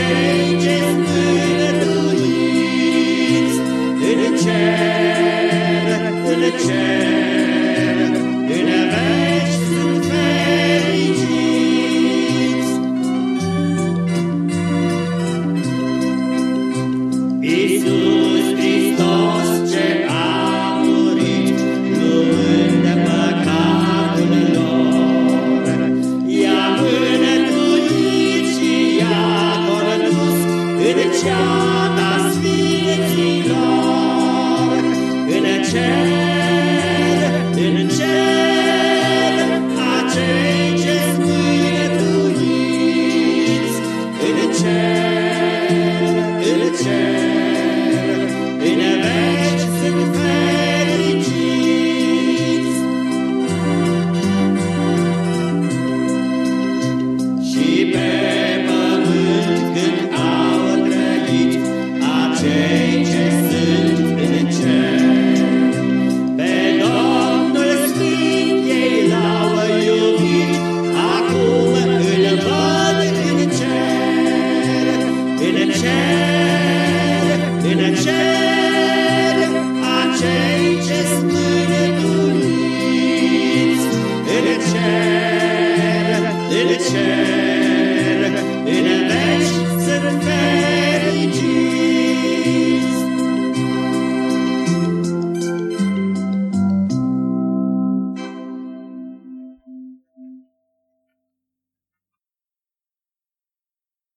changes, in a change. child.